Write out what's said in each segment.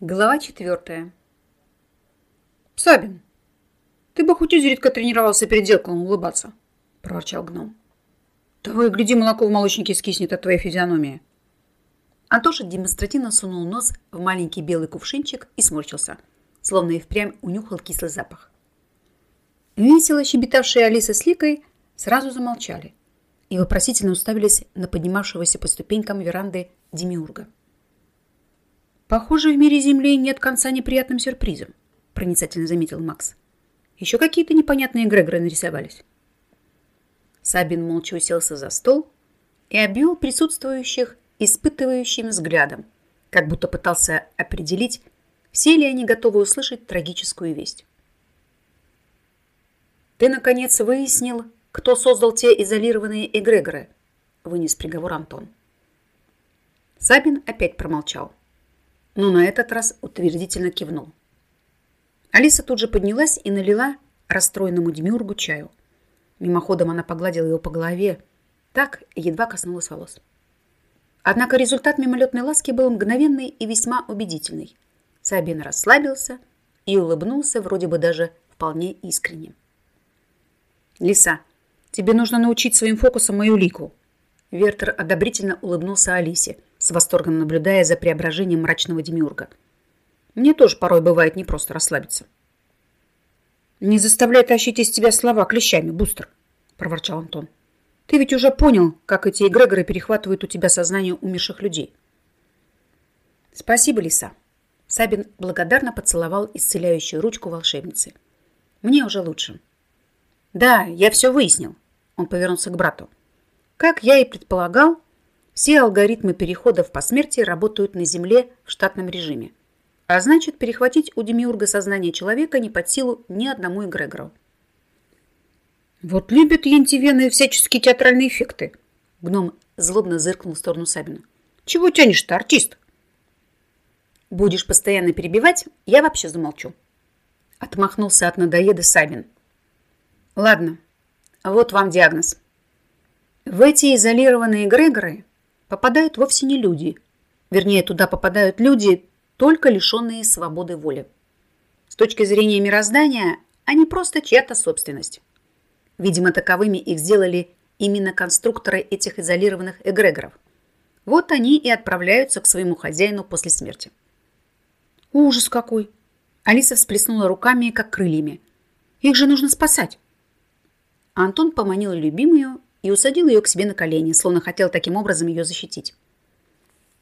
Глава четвертая. «Сабин, ты бы хоть изредка тренировался перед зеркалом улыбаться», – проворчал гном. «Того и гляди, молоко в молочнике скиснет от твоей физиономии». Антоша демонстративно сунул нос в маленький белый кувшинчик и сморщился, словно и впрямь унюхал кислый запах. Весело щебетавшие Алиса с Ликой сразу замолчали и вопросительно уставились на поднимавшегося по ступенькам веранды Демиурга. «Похоже, в мире Земли нет конца неприятным сюрпризом», проницательно заметил Макс. «Еще какие-то непонятные эгрегоры нарисовались». Сабин молча уселся за стол и обвел присутствующих испытывающим взглядом, как будто пытался определить, все ли они готовы услышать трагическую весть. «Ты, наконец, выяснил, кто создал те изолированные эгрегоры?» вынес приговор Антон. Сабин опять промолчал но на этот раз утвердительно кивнул. Алиса тут же поднялась и налила расстроенному Демиургу чаю. Мимоходом она погладила его по голове, так едва коснулась волос. Однако результат мимолетной ласки был мгновенный и весьма убедительный. Сабин расслабился и улыбнулся вроде бы даже вполне искренне. «Лиса, тебе нужно научить своим фокусом мою лику». Вертер одобрительно улыбнулся Алисе – с восторгом наблюдая за преображением мрачного демиурга. Мне тоже порой бывает непросто расслабиться. «Не заставляй тащить из тебя слова клещами, Бустер», – проворчал Антон. «Ты ведь уже понял, как эти эгрегоры перехватывают у тебя сознание умерших людей». «Спасибо, Лиса». Сабин благодарно поцеловал исцеляющую ручку волшебницы. «Мне уже лучше». «Да, я все выяснил», – он повернулся к брату. «Как я и предполагал, все алгоритмы переходов по смерти работают на Земле в штатном режиме. А значит, перехватить у Демиурга сознание человека не под силу ни одному эгрегору. «Вот любят ентивены всяческие театральные эффекты!» Гном злобно зыркнул в сторону Сабина. «Чего тянешь-то, артист?» «Будешь постоянно перебивать, я вообще замолчу». Отмахнулся от надоеда Сабин. «Ладно, вот вам диагноз. В эти изолированные эгрегоры попадают вовсе не люди. Вернее, туда попадают люди, только лишенные свободы воли. С точки зрения мироздания, они просто чья-то собственность. Видимо, таковыми их сделали именно конструкторы этих изолированных эгрегоров. Вот они и отправляются к своему хозяину после смерти. Ужас какой! Алиса всплеснула руками, как крыльями. Их же нужно спасать. Антон поманил любимую и усадил ее к себе на колени, словно хотел таким образом ее защитить.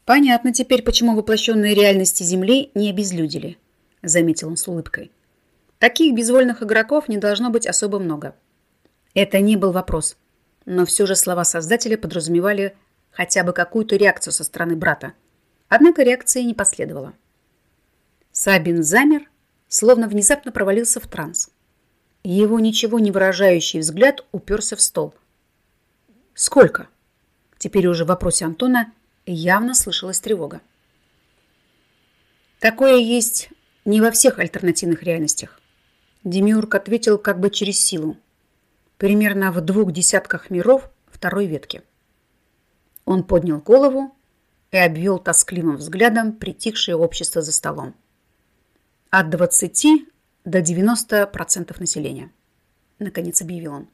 «Понятно теперь, почему воплощенные реальности Земли не обезлюдили», — заметил он с улыбкой. «Таких безвольных игроков не должно быть особо много». Это не был вопрос, но все же слова Создателя подразумевали хотя бы какую-то реакцию со стороны брата. Однако реакции не последовало. Сабин замер, словно внезапно провалился в транс. Его ничего не выражающий взгляд уперся в стол — Сколько? Теперь уже в вопросе Антона явно слышалась тревога. Такое есть не во всех альтернативных реальностях. Демиург ответил как бы через силу. Примерно в двух десятках миров второй ветки. Он поднял голову и обвел тоскливым взглядом притихшее общество за столом. От 20 до 90% населения. Наконец объявил он.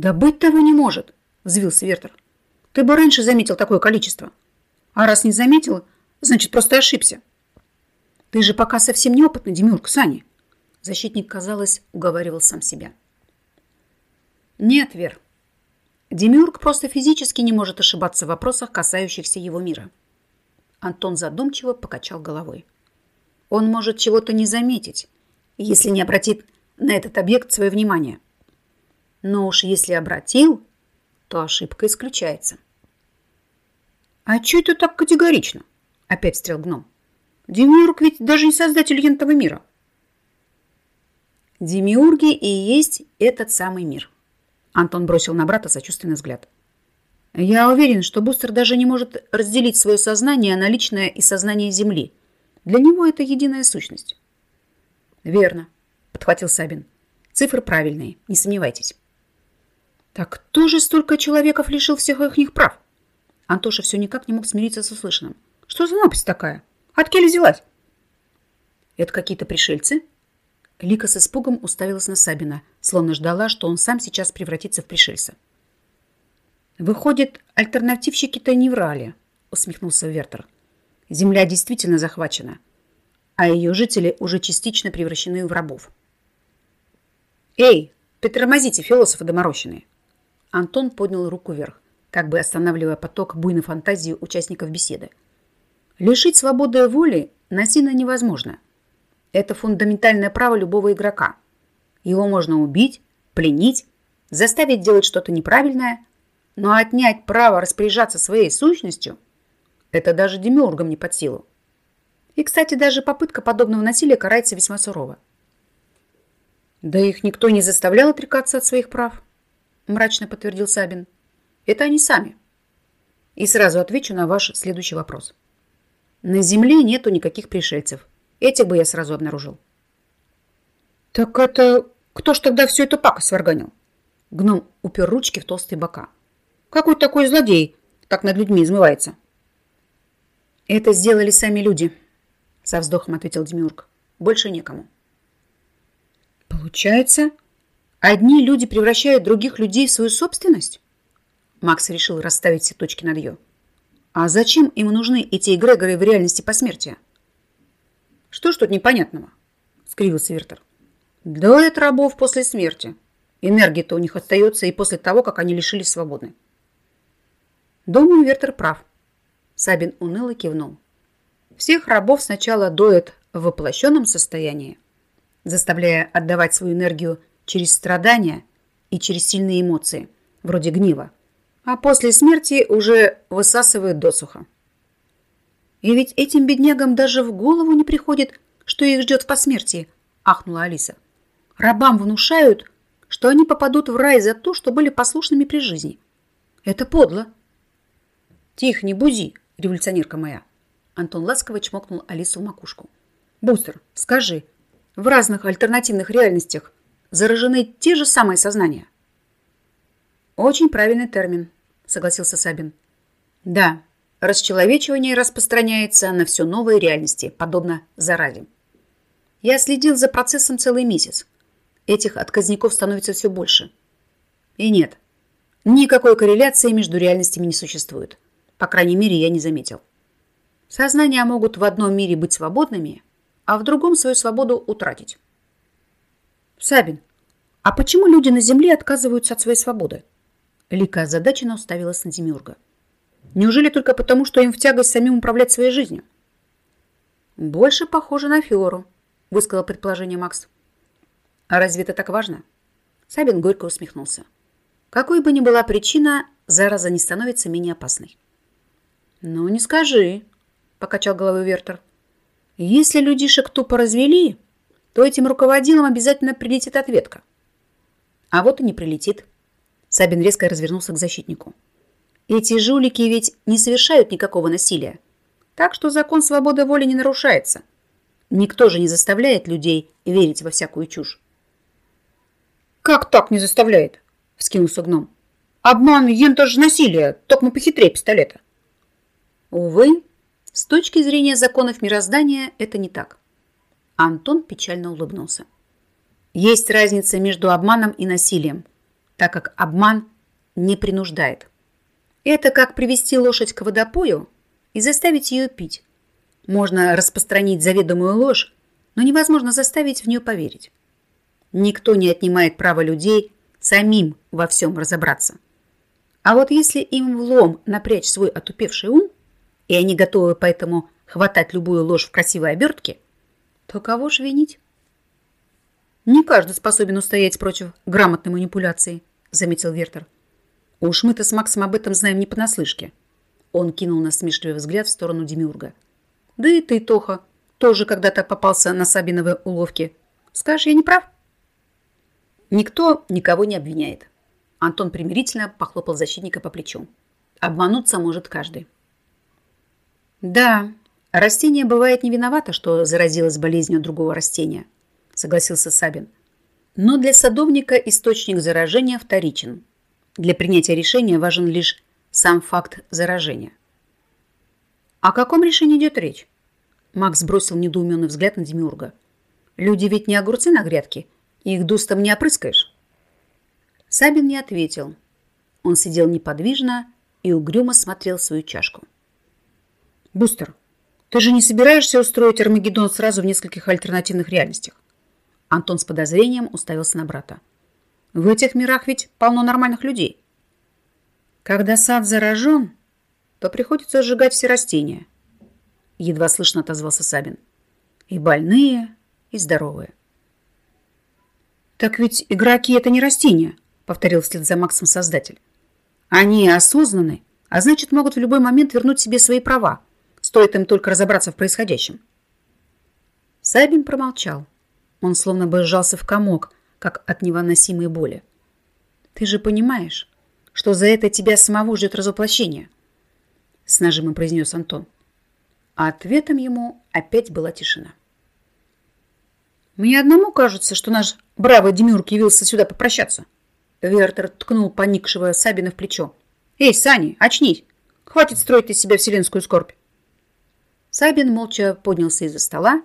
«Да быть того не может!» – взвился Вертер. «Ты бы раньше заметил такое количество. А раз не заметил, значит, просто ошибся». «Ты же пока совсем неопытный, Демюрк, Сани!» Защитник, казалось, уговаривал сам себя. «Нет, Вер. Демюрк просто физически не может ошибаться в вопросах, касающихся его мира». Антон задумчиво покачал головой. «Он может чего-то не заметить, если не обратит на этот объект свое внимание». Но уж если обратил, то ошибка исключается. «А что это так категорично?» – опять стрел гном. «Демиург ведь даже не создатель ентого мира». «Демиурги и есть этот самый мир», – Антон бросил на брата сочувственный взгляд. «Я уверен, что Бустер даже не может разделить свое сознание на личное и сознание Земли. Для него это единая сущность». «Верно», – подхватил Сабин. «Цифры правильные, не сомневайтесь». Так кто же столько человеков лишил всех их прав? Антоша все никак не мог смириться с услышанным. Что за напасть такая? От взялась? Это какие-то пришельцы? Лика с испугом уставилась на Сабина, словно ждала, что он сам сейчас превратится в пришельца. «Выходит, альтернативщики-то не врали», — усмехнулся Вертер. «Земля действительно захвачена, а ее жители уже частично превращены в рабов». «Эй, притормозите, философы доморощенные!» Антон поднял руку вверх, как бы останавливая поток буйной фантазии участников беседы. Лишить свободы воли насильно невозможно. Это фундаментальное право любого игрока. Его можно убить, пленить, заставить делать что-то неправильное, но отнять право распоряжаться своей сущностью – это даже демиургам не под силу. И, кстати, даже попытка подобного насилия карается весьма сурово. Да их никто не заставлял отрекаться от своих прав мрачно подтвердил Сабин. Это они сами. И сразу отвечу на ваш следующий вопрос. На Земле нету никаких пришельцев. Этих бы я сразу обнаружил. Так это кто ж тогда всю эту пакость сварганил? Гном упер ручки в толстые бока. Какой такой злодей так над людьми измывается? Это сделали сами люди, со вздохом ответил Демиург. Больше некому. Получается, Одни люди превращают других людей в свою собственность? Макс решил расставить все точки над «ё». А зачем им нужны эти эгрегоры в реальности посмертия? Что ж тут непонятного? Скривился Вертер. Да рабов после смерти. Энергия-то у них остается и после того, как они лишились свободы. Думаю, Вертер прав. Сабин уныло кивнул. Всех рабов сначала доят в воплощенном состоянии, заставляя отдавать свою энергию через страдания и через сильные эмоции, вроде гнева, а после смерти уже высасывают досуха. И ведь этим беднягам даже в голову не приходит, что их ждет в посмертии, ахнула Алиса. Рабам внушают, что они попадут в рай за то, что были послушными при жизни. Это подло. Тихо, не бузи, революционерка моя. Антон ласково чмокнул Алису в макушку. Бустер, скажи, в разных альтернативных реальностях заражены те же самые сознания. Очень правильный термин, согласился Сабин. Да, расчеловечивание распространяется на все новые реальности, подобно заразе. Я следил за процессом целый месяц. Этих отказников становится все больше. И нет, никакой корреляции между реальностями не существует. По крайней мере, я не заметил. Сознания могут в одном мире быть свободными, а в другом свою свободу утратить. Сабин, а почему люди на Земле отказываются от своей свободы? Лика озадаченно уставилась на Демиурга. Неужели только потому, что им в тягость самим управлять своей жизнью? Больше похоже на Фиору, высказал предположение Макс. А разве это так важно? Сабин горько усмехнулся. Какой бы ни была причина, зараза не становится менее опасной. Ну, не скажи, покачал головой Вертер. Если людишек тупо развели, то этим руководилам обязательно прилетит ответка. А вот и не прилетит. Сабин резко развернулся к защитнику. Эти жулики ведь не совершают никакого насилия. Так что закон свободы воли не нарушается. Никто же не заставляет людей верить во всякую чушь. «Как так не заставляет?» – вскинулся гном. «Обман – ента же насилие, только мы похитрее пистолета». Увы, с точки зрения законов мироздания это не так. Антон печально улыбнулся. Есть разница между обманом и насилием, так как обман не принуждает. Это как привести лошадь к водопою и заставить ее пить. Можно распространить заведомую ложь, но невозможно заставить в нее поверить. Никто не отнимает право людей самим во всем разобраться. А вот если им влом напрячь свой отупевший ум, и они готовы поэтому хватать любую ложь в красивой обертке – то кого ж винить? Не каждый способен устоять против грамотной манипуляции, заметил Вертер. Уж мы-то с Максом об этом знаем не понаслышке. Он кинул насмешливый взгляд в сторону Демиурга. Да и ты, Тоха, тоже когда-то попался на Сабиновой уловки. Скажешь, я не прав? Никто никого не обвиняет. Антон примирительно похлопал защитника по плечу. Обмануться может каждый. Да, Растение бывает не виновато, что заразилось болезнью другого растения, согласился Сабин. Но для садовника источник заражения вторичен. Для принятия решения важен лишь сам факт заражения. О каком решении идет речь? Макс бросил недоуменный взгляд на Демиурга. Люди ведь не огурцы на грядке, их дустом не опрыскаешь. Сабин не ответил. Он сидел неподвижно и угрюмо смотрел свою чашку. «Бустер, ты же не собираешься устроить Армагеддон сразу в нескольких альтернативных реальностях?» Антон с подозрением уставился на брата. «В этих мирах ведь полно нормальных людей». «Когда сад заражен, то приходится сжигать все растения», едва слышно отозвался Сабин. «И больные, и здоровые». «Так ведь игроки — это не растения», — повторил вслед за Максом создатель. «Они осознаны, а значит, могут в любой момент вернуть себе свои права. Стоит им только разобраться в происходящем». Сабин промолчал. Он словно бы сжался в комок, как от невыносимой боли. «Ты же понимаешь, что за это тебя самого ждет разоплощение?» С нажимом произнес Антон. А ответом ему опять была тишина. «Мне одному кажется, что наш бравый Демюрк явился сюда попрощаться». Вертер ткнул поникшего Сабина в плечо. «Эй, Сани, очнись! Хватит строить из себя вселенскую скорбь!» Сабин молча поднялся из-за стола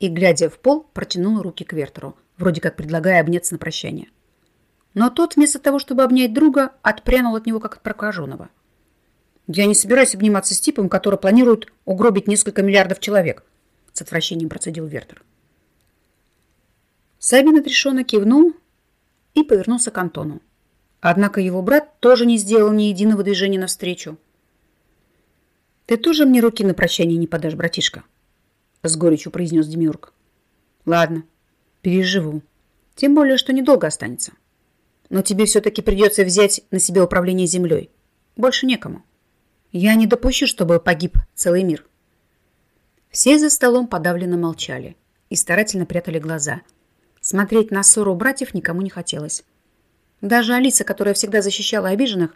и, глядя в пол, протянул руки к Вертеру, вроде как предлагая обняться на прощание. Но тот, вместо того, чтобы обнять друга, отпрянул от него, как от прокаженного. «Я не собираюсь обниматься с типом, который планирует угробить несколько миллиардов человек», с отвращением процедил Вертер. Сабин отрешенно кивнул и повернулся к Антону. Однако его брат тоже не сделал ни единого движения навстречу. «Ты тоже мне руки на прощание не подашь, братишка?» С горечью произнес Демиург. «Ладно, переживу. Тем более, что недолго останется. Но тебе все-таки придется взять на себя управление землей. Больше некому. Я не допущу, чтобы погиб целый мир». Все за столом подавленно молчали и старательно прятали глаза – Смотреть на ссору братьев никому не хотелось. Даже Алиса, которая всегда защищала обиженных,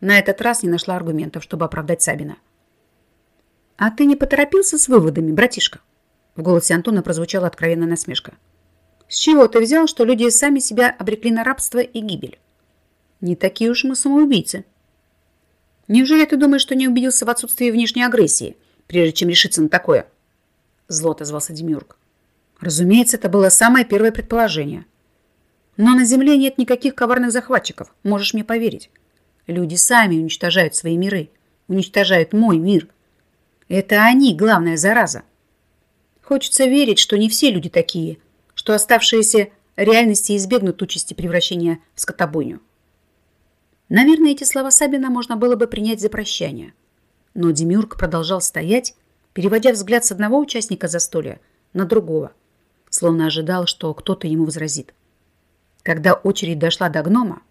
на этот раз не нашла аргументов, чтобы оправдать Сабина. «А ты не поторопился с выводами, братишка?» В голосе Антона прозвучала откровенная насмешка. «С чего ты взял, что люди сами себя обрекли на рабство и гибель? Не такие уж мы самоубийцы. Неужели ты думаешь, что не убедился в отсутствии внешней агрессии, прежде чем решиться на такое?» Зло отозвался Демиург. Разумеется, это было самое первое предположение. Но на Земле нет никаких коварных захватчиков, можешь мне поверить. Люди сами уничтожают свои миры, уничтожают мой мир. Это они главная зараза. Хочется верить, что не все люди такие, что оставшиеся реальности избегнут участи превращения в скотобойню. Наверное, эти слова Сабина можно было бы принять за прощание. Но Демиург продолжал стоять, переводя взгляд с одного участника застолья на другого – словно ожидал, что кто-то ему возразит. Когда очередь дошла до гнома,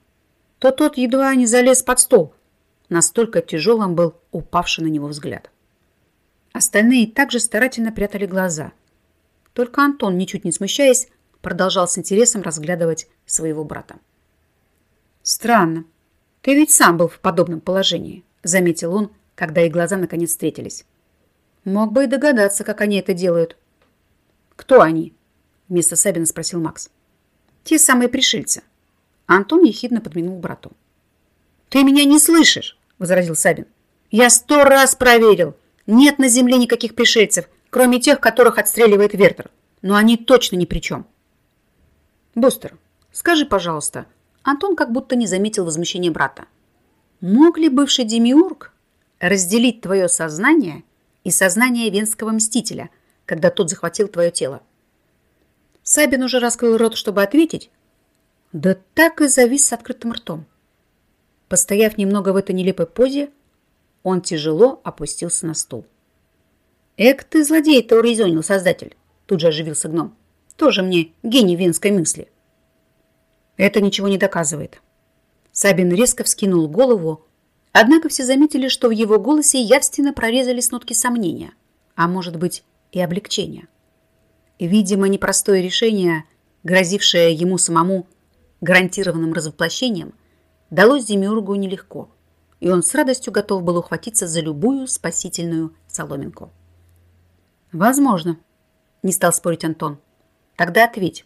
то тот едва не залез под стол. Настолько тяжелым был упавший на него взгляд. Остальные также старательно прятали глаза. Только Антон, ничуть не смущаясь, продолжал с интересом разглядывать своего брата. «Странно. Ты ведь сам был в подобном положении», заметил он, когда их глаза наконец встретились. «Мог бы и догадаться, как они это делают». «Кто они?» Вместо Сабина спросил Макс. Те самые пришельцы. Антон ехидно подмигнул брату. Ты меня не слышишь, возразил Сабин. Я сто раз проверил. Нет на земле никаких пришельцев, кроме тех, которых отстреливает Вертер. Но они точно ни при чем. Бустер, скажи, пожалуйста, Антон как будто не заметил возмущения брата. Мог ли бывший демиург разделить твое сознание и сознание венского мстителя, когда тот захватил твое тело? Сабин уже раскрыл рот, чтобы ответить, да так и завис с открытым ртом. Постояв немного в этой нелепой позе, он тяжело опустился на стул. «Эк ты, злодей-то урезонил, создатель!» Тут же оживился гном. «Тоже мне гений венской мысли!» Это ничего не доказывает. Сабин резко вскинул голову, однако все заметили, что в его голосе явственно прорезались нотки сомнения, а может быть и облегчения. Видимо, непростое решение, грозившее ему самому гарантированным развоплощением, далось Демиургу нелегко, и он с радостью готов был ухватиться за любую спасительную соломинку. «Возможно», — не стал спорить Антон. «Тогда ответь,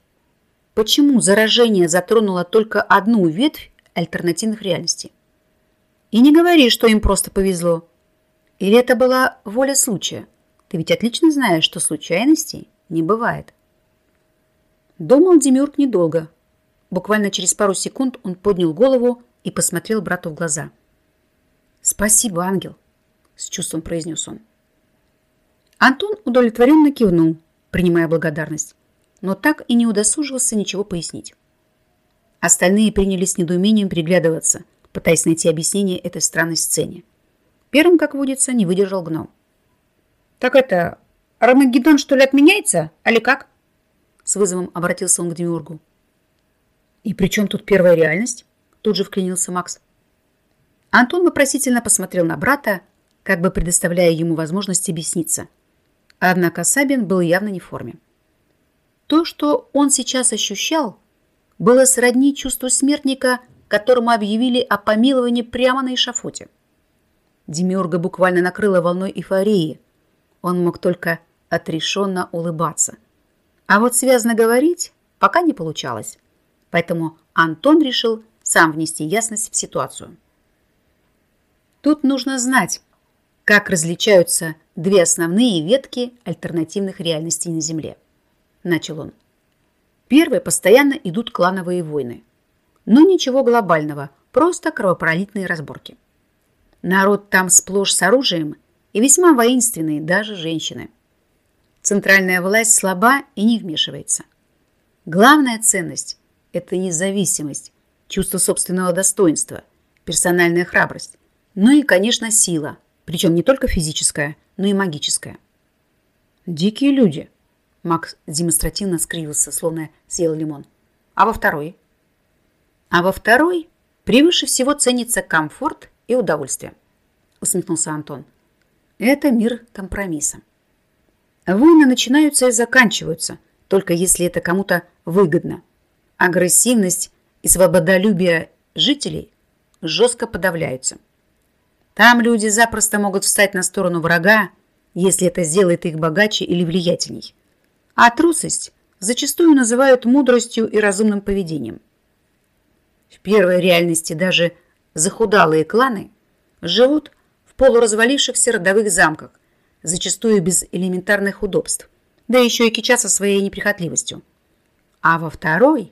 почему заражение затронуло только одну ветвь альтернативных реальностей? И не говори, что им просто повезло. Или это была воля случая, Ты ведь отлично знаешь, что случайностей не бывает. Думал Демюрк недолго. Буквально через пару секунд он поднял голову и посмотрел брату в глаза. «Спасибо, ангел», — с чувством произнес он. Антон удовлетворенно кивнул, принимая благодарность, но так и не удосужился ничего пояснить. Остальные принялись с недоумением приглядываться, пытаясь найти объяснение этой странной сцене. Первым, как водится, не выдержал гном. «Так это, Армагеддон, что ли, отменяется? Али как?» С вызовом обратился он к Демиургу. «И при чем тут первая реальность?» Тут же вклинился Макс. Антон вопросительно посмотрел на брата, как бы предоставляя ему возможность объясниться. Однако Сабин был явно не в форме. То, что он сейчас ощущал, было сродни чувству смертника, которому объявили о помиловании прямо на эшафоте. Демиурга буквально накрыла волной эйфории. Он мог только отрешенно улыбаться. А вот связно говорить пока не получалось. Поэтому Антон решил сам внести ясность в ситуацию. Тут нужно знать, как различаются две основные ветки альтернативных реальностей на Земле. Начал он. Первые постоянно идут клановые войны. Но ничего глобального, просто кровопролитные разборки. Народ там сплошь с оружием и весьма воинственные, даже женщины. Центральная власть слаба и не вмешивается. Главная ценность – это независимость, чувство собственного достоинства, персональная храбрость, ну и, конечно, сила, причем не только физическая, но и магическая. Дикие люди. Макс демонстративно скривился, словно съел лимон. А во второй? А во второй превыше всего ценится комфорт и удовольствие, усмехнулся Антон. Это мир компромисса. Войны начинаются и заканчиваются, только если это кому-то выгодно. Агрессивность и свободолюбие жителей жестко подавляются. Там люди запросто могут встать на сторону врага, если это сделает их богаче или влиятельней. А трусость зачастую называют мудростью и разумным поведением. В первой реальности даже захудалые кланы живут в полуразвалившихся родовых замках, зачастую без элементарных удобств, да еще и кичатся своей неприхотливостью. А во второй,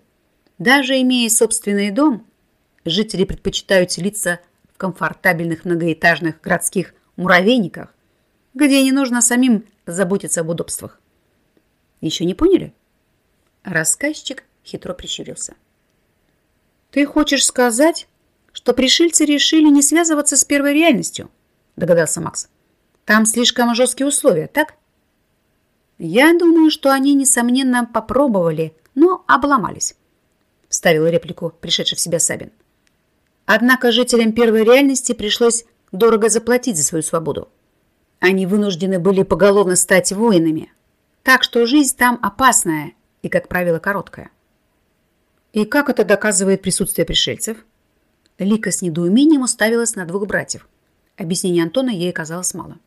даже имея собственный дом, жители предпочитают селиться комфортабельных многоэтажных городских муравейниках, где не нужно самим заботиться об удобствах. Еще не поняли? Рассказчик хитро прищурился. «Ты хочешь сказать, что пришельцы решили не связываться с первой реальностью?» догадался Макс. «Там слишком жесткие условия, так?» «Я думаю, что они, несомненно, попробовали, но обломались», вставил реплику пришедший в себя Сабин. Однако жителям первой реальности пришлось дорого заплатить за свою свободу. Они вынуждены были поголовно стать воинами, так что жизнь там опасная и, как правило, короткая. И как это доказывает присутствие пришельцев? Лика с недоумением уставилась на двух братьев. Объяснение Антона ей казалось мало.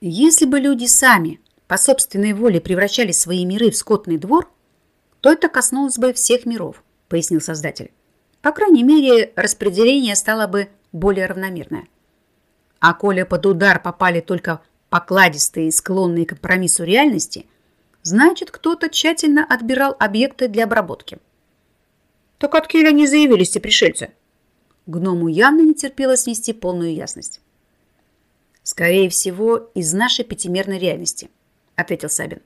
Если бы люди сами по собственной воле превращали свои миры в скотный двор, то это коснулось бы всех миров, пояснил создатель. По крайней мере, распределение стало бы более равномерное. А коли под удар попали только покладистые и склонные к компромиссу реальности, значит, кто-то тщательно отбирал объекты для обработки. Так откуда они заявились, те пришельцы? Гному явно не терпелось нести полную ясность. «Скорее всего, из нашей пятимерной реальности», — ответил Сабин.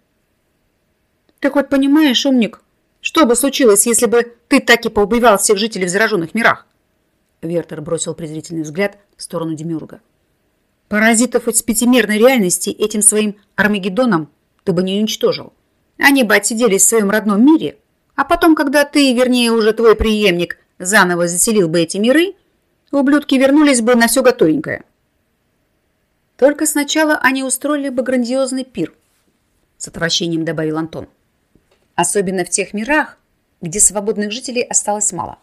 «Ты хоть понимаешь, умник, что бы случилось, если бы ты так и поубивал всех жителей в зараженных мирах?» Вертер бросил презрительный взгляд в сторону Демиурга. «Паразитов из пятимерной реальности этим своим Армагеддоном ты бы не уничтожил. Они бы отсиделись в своем родном мире, а потом, когда ты, вернее, уже твой преемник, заново заселил бы эти миры, ублюдки вернулись бы на все готовенькое. Только сначала они устроили бы грандиозный пир, с отвращением добавил Антон. Особенно в тех мирах, где свободных жителей осталось мало.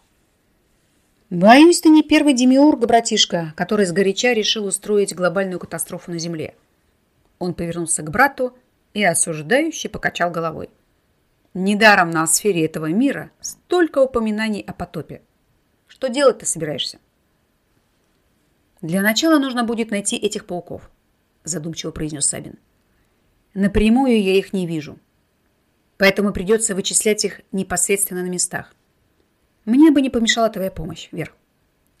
Боюсь, ты не первый демиург, братишка, который сгоряча решил устроить глобальную катастрофу на Земле. Он повернулся к брату и осуждающе покачал головой. Недаром на сфере этого мира столько упоминаний о потопе. Что делать ты собираешься? Для начала нужно будет найти этих пауков. задумчиво произнес Сабин. Напрямую я их не вижу. Поэтому придется вычислять их непосредственно на местах. Мне бы не помешала твоя помощь, Вер,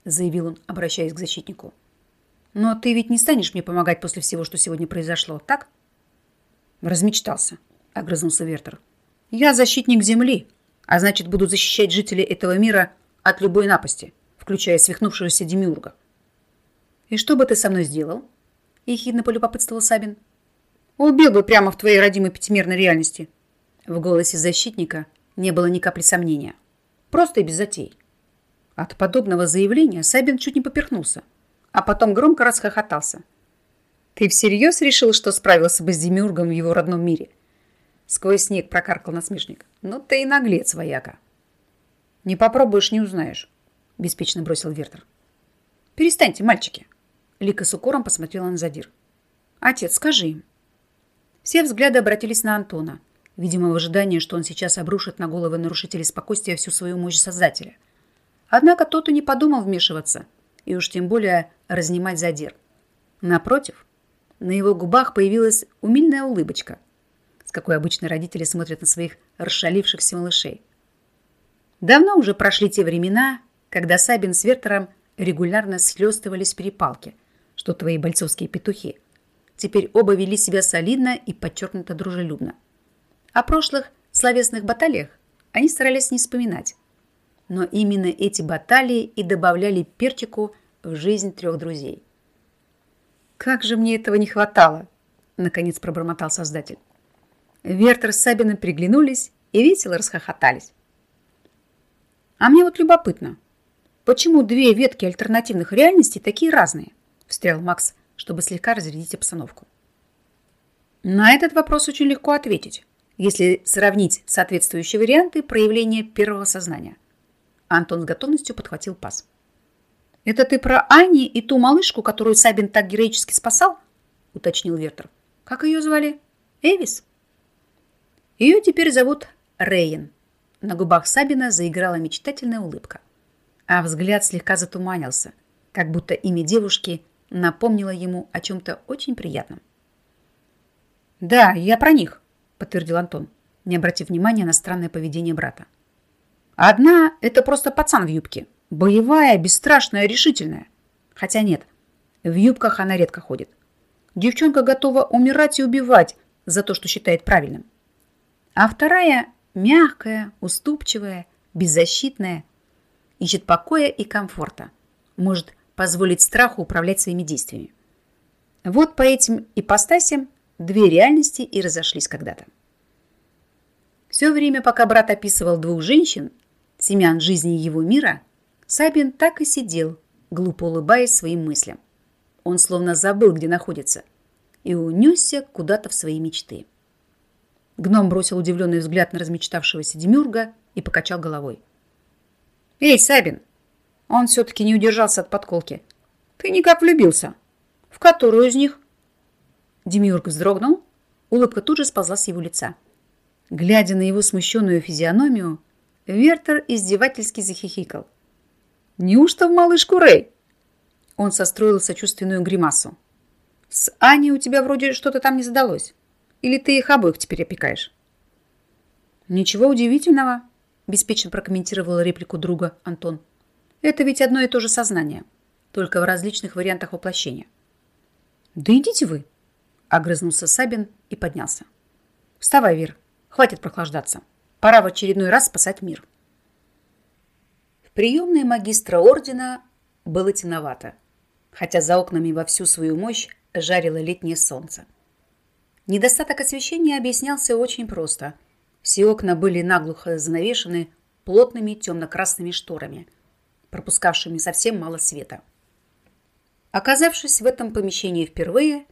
заявил он, обращаясь к защитнику. Но ты ведь не станешь мне помогать после всего, что сегодня произошло, так? Размечтался, огрызнулся Вертер. Я защитник Земли, а значит, буду защищать жителей этого мира от любой напасти, включая свихнувшегося демиурга. И что бы ты со мной сделал? Ехидно полюбопытствовал Сабин. Убил бы прямо в твоей родимой пятимерной реальности. В голосе защитника не было ни капли сомнения. Просто и без затей. От подобного заявления Сабин чуть не поперхнулся, а потом громко расхохотался. «Ты всерьез решил, что справился бы с Демиургом в его родном мире?» Сквозь снег прокаркал насмешник. «Ну ты и наглец, вояка!» «Не попробуешь, не узнаешь», — беспечно бросил Вертер. «Перестаньте, мальчики!» Лика с укором посмотрела на Задир. «Отец, скажи им». Все взгляды обратились на Антона, видимо, в ожидании, что он сейчас обрушит на головы нарушителей спокойствия всю свою мощь Создателя. Однако тот и не подумал вмешиваться, и уж тем более разнимать Задир. Напротив, на его губах появилась умильная улыбочка, с какой обычно родители смотрят на своих расшалившихся малышей. Давно уже прошли те времена, когда Сабин с Вертером регулярно схлестывались в перепалке, что твои бойцовские петухи. Теперь оба вели себя солидно и подчеркнуто дружелюбно. О прошлых словесных баталиях они старались не вспоминать. Но именно эти баталии и добавляли перчику в жизнь трех друзей. «Как же мне этого не хватало!» – наконец пробормотал создатель. Вертер с Сабином приглянулись и весело расхохотались. «А мне вот любопытно, почему две ветки альтернативных реальностей такие разные?» – встрял Макс, чтобы слегка разрядить обстановку. На этот вопрос очень легко ответить, если сравнить соответствующие варианты проявления первого сознания. Антон с готовностью подхватил пас. «Это ты про Ани и ту малышку, которую Сабин так героически спасал?» – уточнил Вертер. «Как ее звали? Эвис?» Ее теперь зовут Рейн. На губах Сабина заиграла мечтательная улыбка. А взгляд слегка затуманился, как будто имя девушки напомнило ему о чем-то очень приятном. «Да, я про них», – подтвердил Антон, не обратив внимания на странное поведение брата. «Одна – это просто пацан в юбке, Боевая, бесстрашная, решительная. Хотя нет, в юбках она редко ходит. Девчонка готова умирать и убивать за то, что считает правильным. А вторая мягкая, уступчивая, беззащитная, ищет покоя и комфорта, может позволить страху управлять своими действиями. Вот по этим ипостасям две реальности и разошлись когда-то. Все время, пока брат описывал двух женщин, семян жизни его мира – Сабин так и сидел, глупо улыбаясь своим мыслям. Он словно забыл, где находится, и унесся куда-то в свои мечты. Гном бросил удивленный взгляд на размечтавшегося Демюрга и покачал головой. «Эй, Сабин!» Он все-таки не удержался от подколки. «Ты никак влюбился. В которую из них?» Демиург вздрогнул, улыбка тут же сползла с его лица. Глядя на его смущенную физиономию, Вертер издевательски захихикал. Неужто в малышку Рэй? Он состроил сочувственную гримасу. С Аней у тебя вроде что-то там не задалось. Или ты их обоих теперь опекаешь? Ничего удивительного, беспечно прокомментировал реплику друга Антон. Это ведь одно и то же сознание, только в различных вариантах воплощения. Да идите вы, огрызнулся Сабин и поднялся. Вставай, Вир, хватит прохлаждаться. Пора в очередной раз спасать мир приемной магистра ордена было темновато, хотя за окнами во всю свою мощь жарило летнее солнце. Недостаток освещения объяснялся очень просто. Все окна были наглухо занавешены плотными темно-красными шторами, пропускавшими совсем мало света. Оказавшись в этом помещении впервые,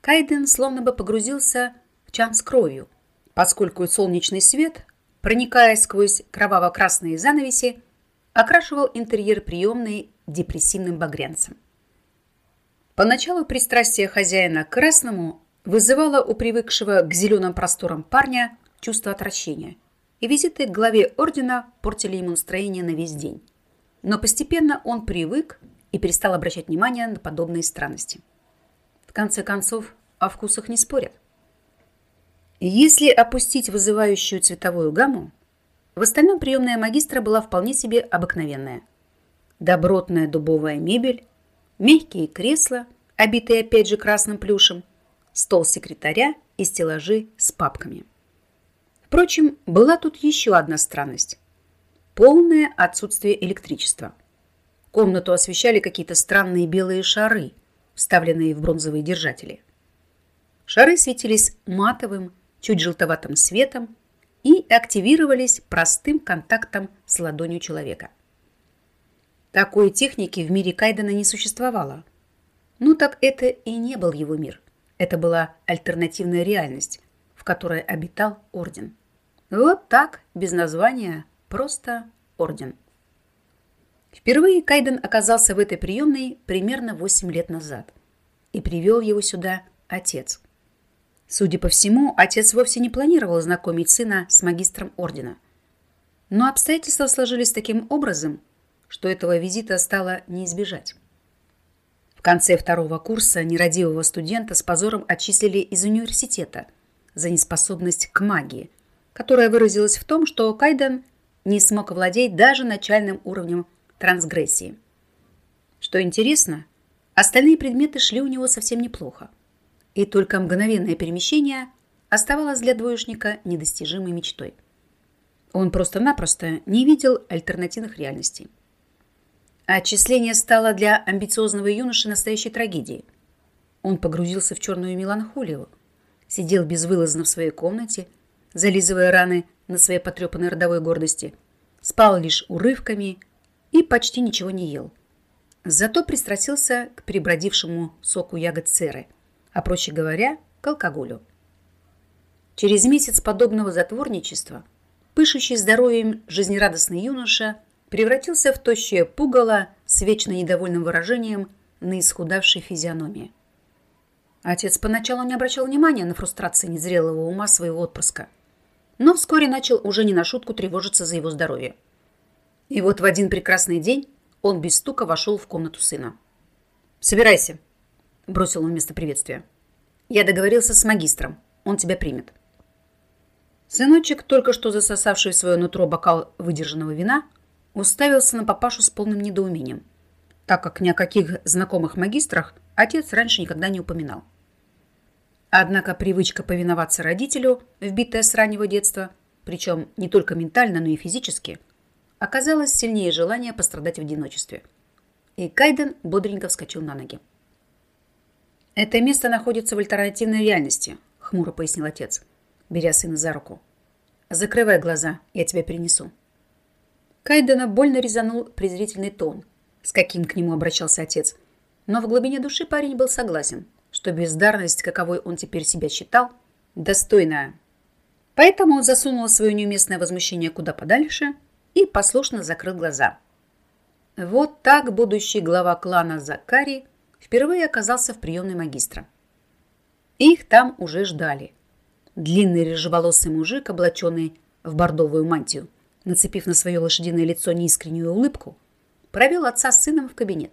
Кайден словно бы погрузился в чан с кровью, поскольку солнечный свет, проникая сквозь кроваво-красные занавеси, окрашивал интерьер приемной депрессивным багрянцем. Поначалу пристрастие хозяина к красному вызывало у привыкшего к зеленым просторам парня чувство отвращения, и визиты к главе ордена портили ему настроение на весь день. Но постепенно он привык и перестал обращать внимание на подобные странности. В конце концов, о вкусах не спорят. Если опустить вызывающую цветовую гамму, в остальном приемная магистра была вполне себе обыкновенная. Добротная дубовая мебель, мягкие кресла, обитые опять же красным плюшем, стол секретаря и стеллажи с папками. Впрочем, была тут еще одна странность. Полное отсутствие электричества. Комнату освещали какие-то странные белые шары, вставленные в бронзовые держатели. Шары светились матовым, чуть желтоватым светом и активировались простым контактом с ладонью человека. Такой техники в мире Кайдена не существовало. Ну так это и не был его мир. Это была альтернативная реальность, в которой обитал Орден. Вот так, без названия, просто Орден. Впервые Кайден оказался в этой приемной примерно 8 лет назад. И привел его сюда отец. Судя по всему, отец вовсе не планировал знакомить сына с магистром ордена. Но обстоятельства сложились таким образом, что этого визита стало не избежать. В конце второго курса нерадивого студента с позором отчислили из университета за неспособность к магии, которая выразилась в том, что Кайден не смог овладеть даже начальным уровнем трансгрессии. Что интересно, остальные предметы шли у него совсем неплохо и только мгновенное перемещение оставалось для двоечника недостижимой мечтой. Он просто-напросто не видел альтернативных реальностей. Отчисление стало для амбициозного юноши настоящей трагедией. Он погрузился в черную меланхолию, сидел безвылазно в своей комнате, зализывая раны на своей потрепанной родовой гордости, спал лишь урывками и почти ничего не ел. Зато пристрастился к перебродившему соку ягод церы – а проще говоря, к алкоголю. Через месяц подобного затворничества пышущий здоровьем жизнерадостный юноша превратился в тощее пугало с вечно недовольным выражением на исхудавшей физиономии. Отец поначалу не обращал внимания на фрустрации незрелого ума своего отпрыска, но вскоре начал уже не на шутку тревожиться за его здоровье. И вот в один прекрасный день он без стука вошел в комнату сына. «Собирайся», бросил он вместо приветствия. Я договорился с магистром. Он тебя примет. Сыночек, только что засосавший в свое нутро бокал выдержанного вина, уставился на папашу с полным недоумением, так как ни о каких знакомых магистрах отец раньше никогда не упоминал. Однако привычка повиноваться родителю, вбитая с раннего детства, причем не только ментально, но и физически, оказалась сильнее желания пострадать в одиночестве. И Кайден бодренько вскочил на ноги. «Это место находится в альтернативной реальности», — хмуро пояснил отец, беря сына за руку. «Закрывай глаза, я тебя перенесу». Кайдена больно резанул презрительный тон, с каким к нему обращался отец, но в глубине души парень был согласен, что бездарность, каковой он теперь себя считал, достойная. Поэтому он засунул свое неуместное возмущение куда подальше и послушно закрыл глаза. Вот так будущий глава клана Закари – впервые оказался в приемной магистра. Их там уже ждали. Длинный рыжеволосый мужик, облаченный в бордовую мантию, нацепив на свое лошадиное лицо неискреннюю улыбку, провел отца с сыном в кабинет.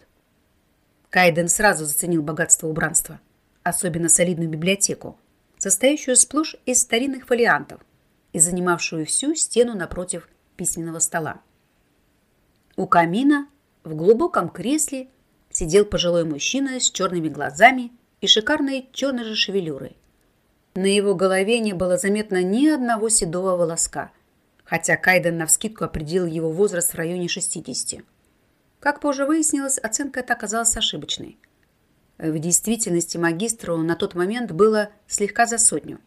Кайден сразу заценил богатство убранства, особенно солидную библиотеку, состоящую сплошь из старинных фолиантов и занимавшую всю стену напротив письменного стола. У камина в глубоком кресле сидел пожилой мужчина с черными глазами и шикарной черной же шевелюрой. На его голове не было заметно ни одного седого волоска, хотя Кайден навскидку определил его возраст в районе 60. Как позже выяснилось, оценка эта оказалась ошибочной. В действительности магистру на тот момент было слегка за сотню.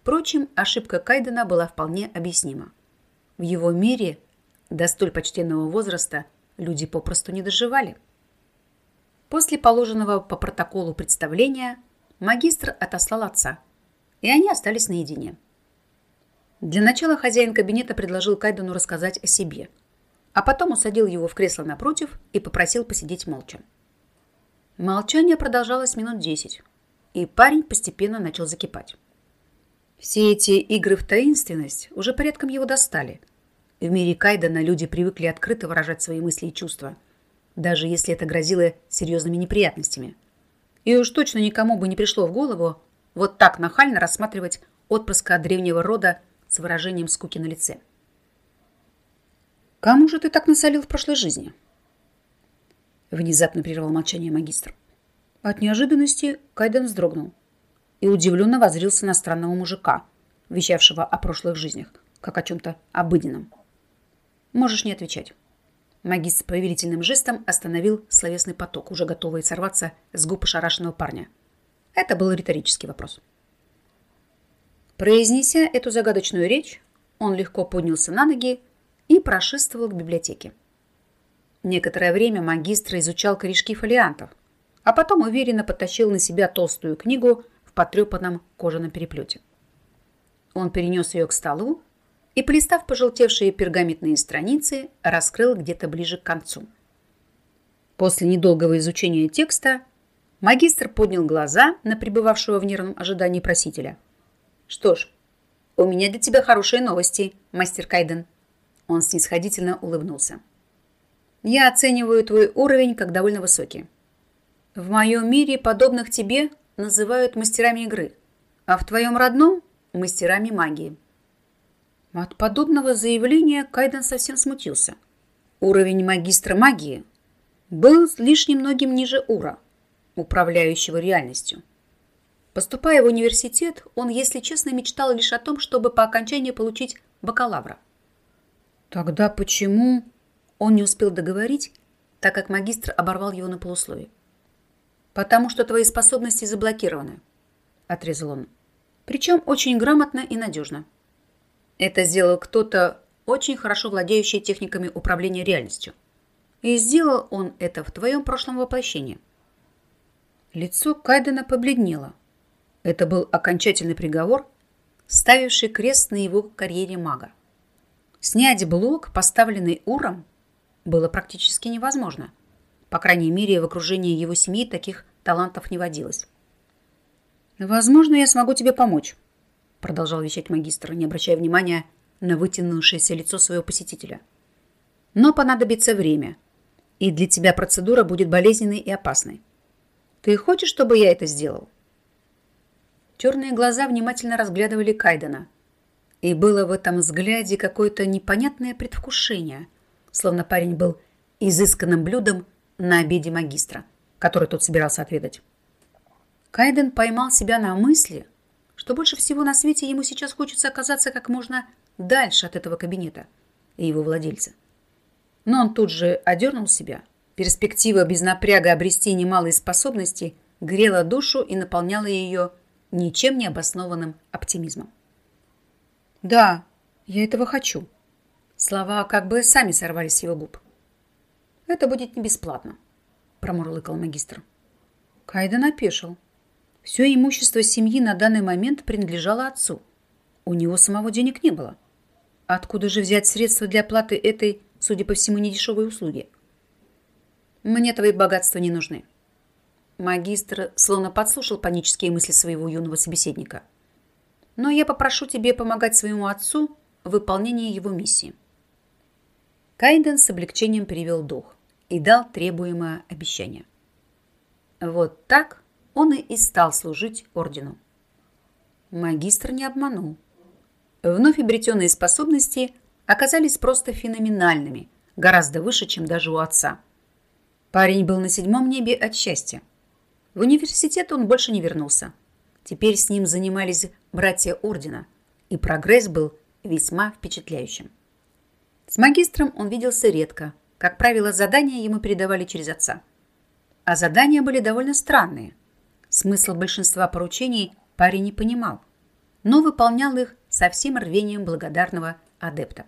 Впрочем, ошибка Кайдена была вполне объяснима. В его мире до столь почтенного возраста люди попросту не доживали. После положенного по протоколу представления магистр отослал отца, и они остались наедине. Для начала хозяин кабинета предложил Кайдену рассказать о себе, а потом усадил его в кресло напротив и попросил посидеть молча. Молчание продолжалось минут десять, и парень постепенно начал закипать. Все эти игры в таинственность уже порядком его достали. В мире Кайдена люди привыкли открыто выражать свои мысли и чувства – даже если это грозило серьезными неприятностями. И уж точно никому бы не пришло в голову вот так нахально рассматривать отпрыска от древнего рода с выражением скуки на лице. «Кому же ты так насолил в прошлой жизни?» Внезапно прервал молчание магистр. От неожиданности Кайден вздрогнул и удивленно возрился на странного мужика, вещавшего о прошлых жизнях, как о чем-то обыденном. «Можешь не отвечать». Магистр повелительным жестом остановил словесный поток, уже готовый сорваться с губ ошарашенного парня. Это был риторический вопрос. Произнеся эту загадочную речь, он легко поднялся на ноги и прошествовал к библиотеке. Некоторое время магистр изучал корешки фолиантов, а потом уверенно потащил на себя толстую книгу в потрепанном кожаном переплете. Он перенес ее к столу и, полистав пожелтевшие пергаментные страницы, раскрыл где-то ближе к концу. После недолгого изучения текста магистр поднял глаза на пребывавшего в нервном ожидании просителя. «Что ж, у меня для тебя хорошие новости, мастер Кайден». Он снисходительно улыбнулся. «Я оцениваю твой уровень как довольно высокий. В моем мире подобных тебе называют мастерами игры, а в твоем родном – мастерами магии». От подобного заявления Кайден совсем смутился. Уровень магистра магии был лишь немногим ниже Ура, управляющего реальностью. Поступая в университет, он, если честно, мечтал лишь о том, чтобы по окончании получить бакалавра. Тогда почему он не успел договорить, так как магистр оборвал его на полусловие? «Потому что твои способности заблокированы», – отрезал он. «Причем очень грамотно и надежно». Это сделал кто-то, очень хорошо владеющий техниками управления реальностью. И сделал он это в твоем прошлом воплощении. Лицо Кайдена побледнело. Это был окончательный приговор, ставивший крест на его карьере мага. Снять блок, поставленный Уром, было практически невозможно. По крайней мере, в окружении его семьи таких талантов не водилось. «Возможно, я смогу тебе помочь», продолжал вещать магистр, не обращая внимания на вытянувшееся лицо своего посетителя. Но понадобится время, и для тебя процедура будет болезненной и опасной. Ты хочешь, чтобы я это сделал? Черные глаза внимательно разглядывали Кайдена. И было в этом взгляде какое-то непонятное предвкушение, словно парень был изысканным блюдом на обеде магистра, который тот собирался отведать. Кайден поймал себя на мысли, что больше всего на свете ему сейчас хочется оказаться как можно дальше от этого кабинета и его владельца. Но он тут же одернул себя. Перспектива без напряга обрести немалые способности грела душу и наполняла ее ничем не обоснованным оптимизмом. «Да, я этого хочу». Слова как бы сами сорвались с его губ. «Это будет не бесплатно», – промурлыкал магистр. Кайден опешил. Все имущество семьи на данный момент принадлежало отцу. У него самого денег не было. Откуда же взять средства для оплаты этой, судя по всему, недешевой услуги? Мне твои богатства не нужны. Магистр словно подслушал панические мысли своего юного собеседника. Но я попрошу тебе помогать своему отцу в выполнении его миссии. Кайден с облегчением перевел дух и дал требуемое обещание. Вот так он и стал служить ордену. Магистр не обманул. Вновь обретенные способности оказались просто феноменальными, гораздо выше, чем даже у отца. Парень был на седьмом небе от счастья. В университет он больше не вернулся. Теперь с ним занимались братья ордена, и прогресс был весьма впечатляющим. С магистром он виделся редко. Как правило, задания ему передавали через отца. А задания были довольно странные – Смысл большинства поручений парень не понимал, но выполнял их со всем рвением благодарного адепта.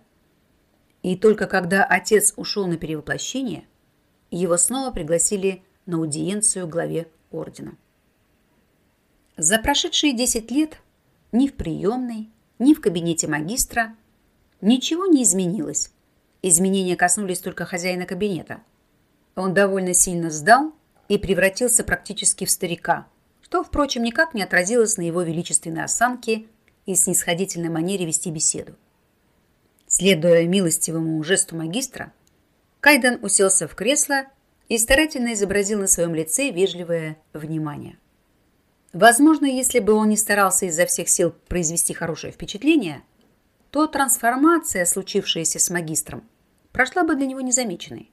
И только когда отец ушел на перевоплощение, его снова пригласили на аудиенцию главе ордена. За прошедшие 10 лет ни в приемной, ни в кабинете магистра ничего не изменилось. Изменения коснулись только хозяина кабинета. Он довольно сильно сдал и превратился практически в старика – что, впрочем, никак не отразилось на его величественной осанке и снисходительной манере вести беседу. Следуя милостивому жесту магистра, Кайден уселся в кресло и старательно изобразил на своем лице вежливое внимание. Возможно, если бы он не старался изо всех сил произвести хорошее впечатление, то трансформация, случившаяся с магистром, прошла бы для него незамеченной.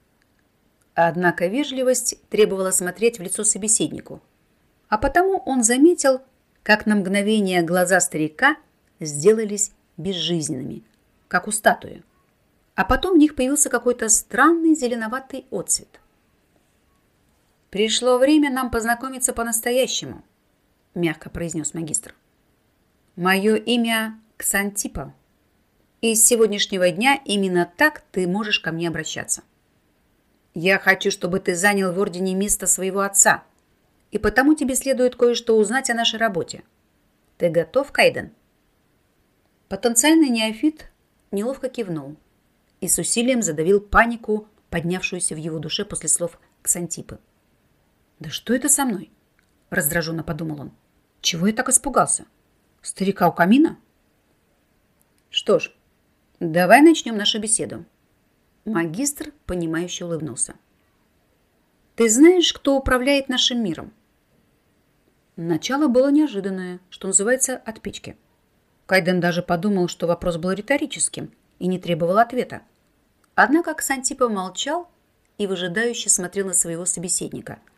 Однако вежливость требовала смотреть в лицо собеседнику, а потому он заметил, как на мгновение глаза старика сделались безжизненными, как у статуи, а потом в них появился какой-то странный зеленоватый отцвет. «Пришло время нам познакомиться по-настоящему», – мягко произнес магистр. «Мое имя Ксантипа, и с сегодняшнего дня именно так ты можешь ко мне обращаться. Я хочу, чтобы ты занял в Ордене место своего отца, и потому тебе следует кое-что узнать о нашей работе. Ты готов, Кайден?» Потенциальный неофит неловко кивнул и с усилием задавил панику, поднявшуюся в его душе после слов Ксантипы. «Да что это со мной?» – раздраженно подумал он. «Чего я так испугался? Старика у камина?» «Что ж, давай начнем нашу беседу». Магистр, понимающе улыбнулся. «Ты знаешь, кто управляет нашим миром?» Начало было неожиданное, что называется, от печки. Кайден даже подумал, что вопрос был риторическим и не требовал ответа. Однако Ксантипов молчал и выжидающе смотрел на своего собеседника –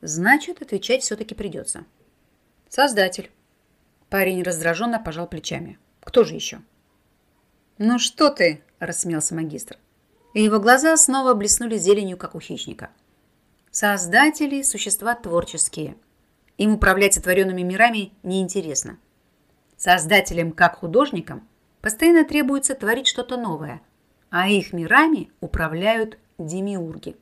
Значит, отвечать все-таки придется. Создатель. Парень раздраженно пожал плечами. Кто же еще? Ну что ты, рассмеялся магистр. И его глаза снова блеснули зеленью, как у хищника. Создатели – существа творческие. Им управлять сотворенными мирами неинтересно. Создателям, как художникам, постоянно требуется творить что-то новое, а их мирами управляют демиурги.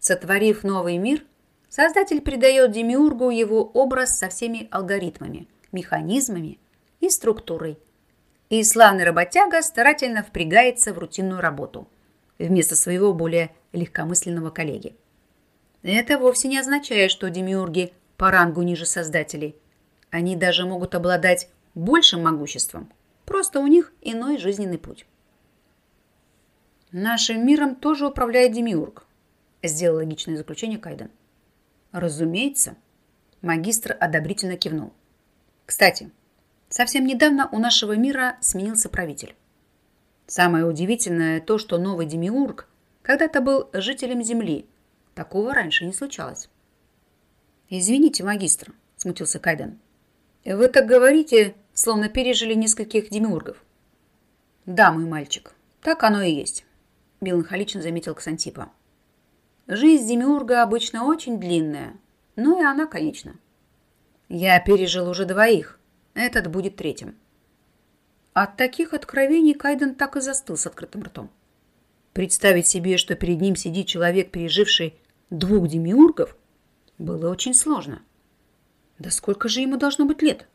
Сотворив новый мир – Создатель придает демиургу его образ со всеми алгоритмами, механизмами и структурой. И славный работяга старательно впрягается в рутинную работу вместо своего более легкомысленного коллеги. Это вовсе не означает, что демиурги по рангу ниже создателей. Они даже могут обладать большим могуществом. Просто у них иной жизненный путь. Нашим миром тоже управляет демиург, сделал логичное заключение Кайден. Разумеется. Магистр одобрительно кивнул. Кстати, совсем недавно у нашего мира сменился правитель. Самое удивительное то, что новый демиург когда-то был жителем Земли. Такого раньше не случалось. «Извините, магистр», – смутился Кайден. «Вы так говорите, словно пережили нескольких демиургов». «Да, мой мальчик, так оно и есть», – меланхолично заметил Ксантипа. Жизнь Демиурга обычно очень длинная, но и она конечна. Я пережил уже двоих, этот будет третьим. От таких откровений Кайден так и застыл с открытым ртом. Представить себе, что перед ним сидит человек, переживший двух демиургов, было очень сложно. Да сколько же ему должно быть лет?